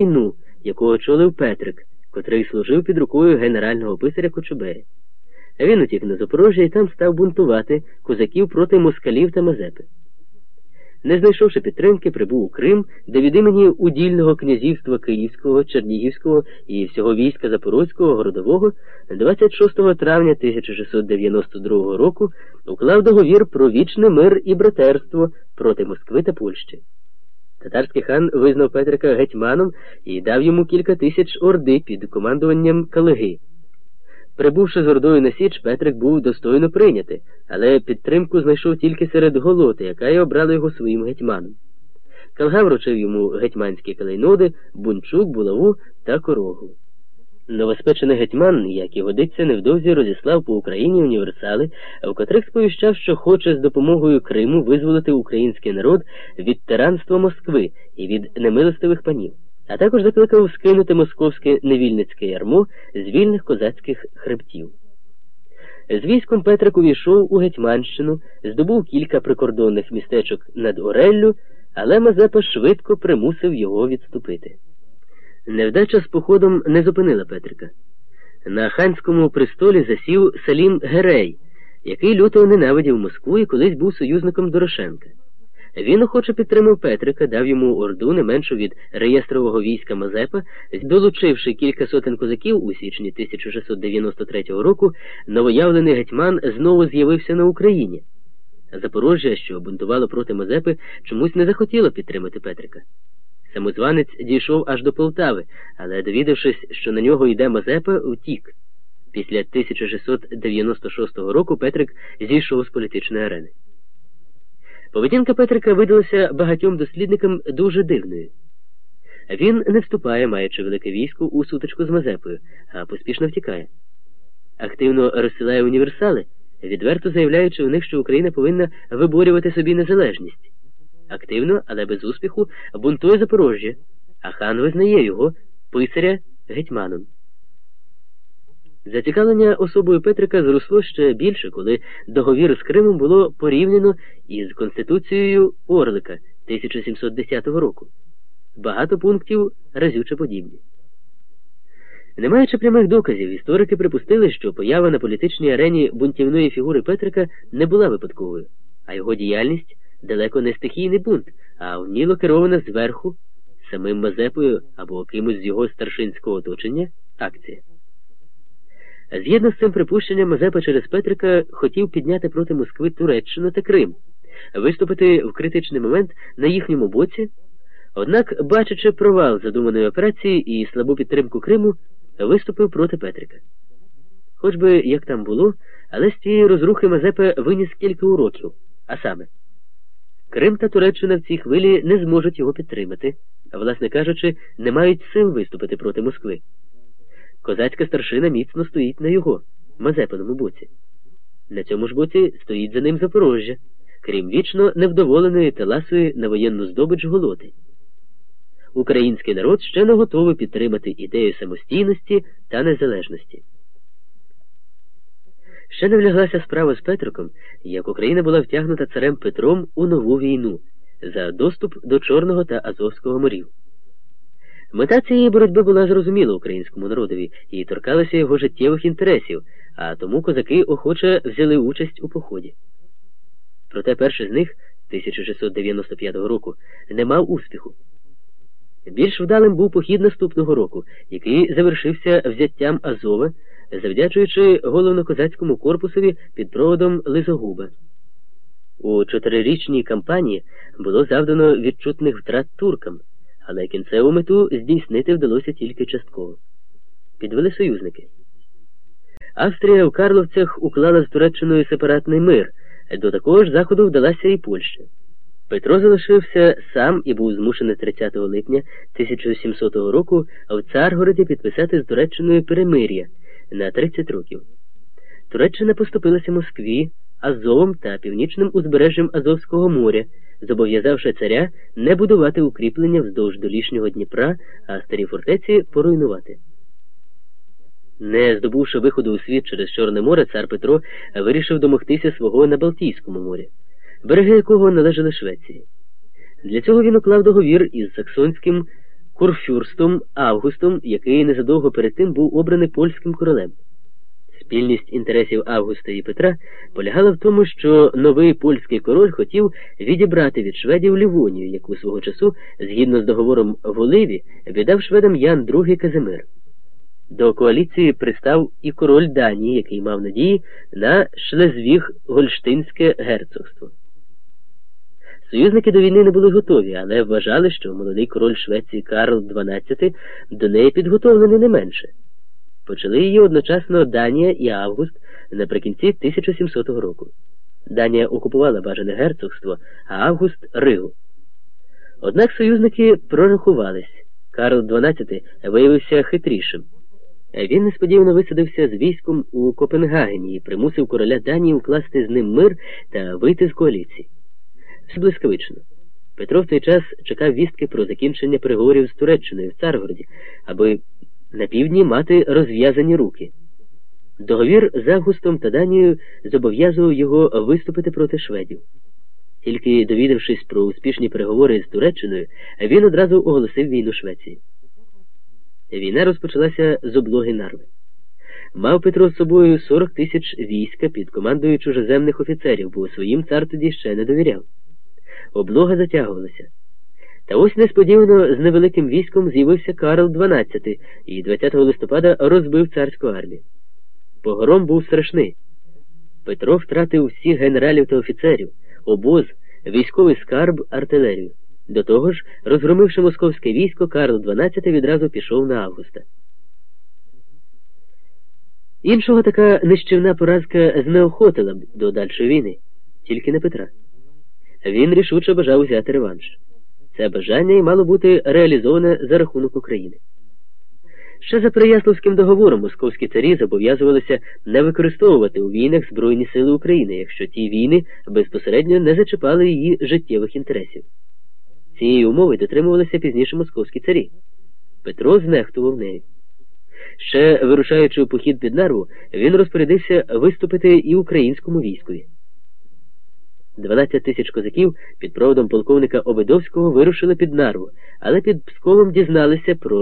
війну, яку очолив Петрик, котрий служив під рукою генерального писаря Кочубея. Він утік на Запорожжя і там став бунтувати козаків проти москалів та Мазепи. Не знайшовши підтримки, прибув у Крим, де від імені удільного князівства Київського, Чернігівського і всього війська Запорозького городового 26 травня 1692 року уклав договір про вічний мир і братерство проти Москви та Польщі. Татарський хан визнав Петрика гетьманом і дав йому кілька тисяч орди під командуванням Калиги. Прибувши з Ордою на Січ, Петрик був достойно прийняти, але підтримку знайшов тільки серед голоти, яка й обрала його своїм гетьманом. Калга вручив йому гетьманські калейноди, бунчук, булаву та корогу. Новоспечений гетьман, як і годиться, невдовзі розіслав по Україні універсали, в котрих сповіщав, що хоче з допомогою Криму визволити український народ від тиранства Москви і від немилостивих панів а також закликав скинути московське невільницьке ярмо з вільних козацьких хребтів. З військом Петрик увійшов у Гетьманщину, здобув кілька прикордонних містечок над Ореллю, але Мазепа швидко примусив його відступити. Невдача з походом не зупинила Петрика. На ханському престолі засів Салім Герей, який люто ненавидів Москву і колись був союзником Дорошенка. Він охоче підтримав Петрика, дав йому орду не меншу від реєстрового війська Мазепа, долучивши кілька сотень козаків у січні 1693 року, новоявлений гетьман знову з'явився на Україні. Запорожжя, що бунтувало проти Мазепи, чомусь не захотіло підтримати Петрика. Самозванець дійшов аж до Полтави, але, довідавшись, що на нього йде Мазепа, утік. Після 1696 року Петрик зійшов з політичної арени. Поведінка Петрика видалася багатьом дослідникам дуже дивною. Він не вступає, маючи велике військо, у сутичку з Мазепою, а поспішно втікає. Активно розсилає універсали, відверто заявляючи у них, що Україна повинна виборювати собі незалежність. Активно, але без успіху, бунтує Запорожжя, а хан визнає його писаря гетьманом. Зацікавлення особою Петрика зросло ще більше, коли договір з Кримом було порівняно із Конституцією Орлика 1710 року. Багато пунктів разюче подібні. Не маючи прямих доказів, історики припустили, що поява на політичній арені бунтівної фігури Петрика не була випадковою, а його діяльність далеко не стихійний бунт, а вміло керована зверху, самим Мазепою або кимось з його старшинського оточення акція. Згідно з цим припущенням, Мазепа через Петрика хотів підняти проти Москви Туреччину та Крим, виступити в критичний момент на їхньому боці. Однак, бачачи провал задуманої операції і слабу підтримку Криму, виступив проти Петрика. Хоч би як там було, але з цієї розрухи Мазепа виніс кілька уроків, а саме, Крим та Туреччина в цій хвилі не зможуть його підтримати, а, власне кажучи, не мають сил виступити проти Москви. Козацька старшина міцно стоїть на його, Мазепиному боці. На цьому ж боці стоїть за ним Запорожжя, крім вічно невдоволеної Теласої на воєнну здобич голоти. Український народ ще не готовий підтримати ідею самостійності та незалежності. Ще не вляглася справа з Петриком, як Україна була втягнута царем Петром у нову війну за доступ до Чорного та Азовського морів. Мета цієї боротьби була зрозуміла українському народові і торкалася його життєвих інтересів, а тому козаки охоче взяли участь у поході. Проте перший з них, 1695 року, не мав успіху. Більш вдалим був похід наступного року, який завершився взяттям Азова, завдячуючи головно-козацькому корпусові під проводом Лизогуба. У чотирирічній кампанії було завдано відчутних втрат туркам але кінцеву мету здійснити вдалося тільки частково. Підвели союзники. Австрія в Карловцях уклала з Туреччиною сепаратний мир, до такого ж заходу вдалася і Польща. Петро залишився сам і був змушений 30 липня 1700 року в Царгороді підписати з Туреччиною перемир'я на 30 років. Туреччина поступилася Москві, Азовом та північним узбережжям Азовського моря зобов'язавши царя не будувати укріплення вздовж долішнього Дніпра, а старі фортеці поруйнувати. Не здобувши виходу у світ через Чорне море, цар Петро вирішив домогтися свого на Балтійському морі, береги якого належали Швеції. Для цього він уклав договір із Саксонським курфюрстом Августом, який незадовго перед тим був обраний польським королем. Спільність інтересів Августа і Петра полягала в тому, що новий польський король хотів відібрати від шведів Лівонію, яку свого часу, згідно з договором в Оливі, віддав шведам Ян II Казимир. До коаліції пристав і король Данії, який мав надії на шлезвіг Гольштинське герцогство. Союзники до війни не були готові, але вважали, що молодий король Швеції Карл XII до неї підготовлений не менше. Почали її одночасно Данія і Август наприкінці 1700 року. Данія окупувала бажане герцогство, а Август Ригу. Однак союзники прорахувались. Карл XII виявився хитрішим. Він несподівано висадився з військом у Копенгагені і примусив короля Данії укласти з ним мир та вийти з коаліції. Блискавично. Петро в той час чекав вістки про закінчення переговорів з Туреччиною в Царгороді, аби на півдні мати розв'язані руки. Договір з Августом та Данією зобов'язував його виступити проти шведів. Тільки довідавшись про успішні переговори з Туреччиною, він одразу оголосив війну Швеції. Війна розпочалася з облоги Нарви. Мав Петро з собою 40 тисяч війська під командою чужоземних офіцерів, бо своїм цар тоді ще не довіряв. Облога затягувалася. Та ось несподівано з невеликим військом з'явився Карл XII і 20 листопада розбив царську армію. Погром був страшний. Петро втратив всіх генералів та офіцерів, обоз, військовий скарб, артилерію. До того ж, розгромивши московське військо, Карл XII відразу пішов на Августа. Іншого така нищівна поразка знеохотила б до дальшої війни, тільки не Петра. Він рішуче бажав взяти реванш. Це бажання й мало бути реалізоване за рахунок України. Ще за Переяславським договором московські царі зобов'язувалися не використовувати у війнах Збройні сили України, якщо ті війни безпосередньо не зачіпали її життєвих інтересів. Цієї умови дотримувалися пізніше московські царі. Петро знехтував нею. Ще вирушаючи у похід під нарву, він розпорядився виступити і українському військові. 12 тисяч козаків під проводом полковника Обидовського вирушили під нарву, але під Псковом дізналися про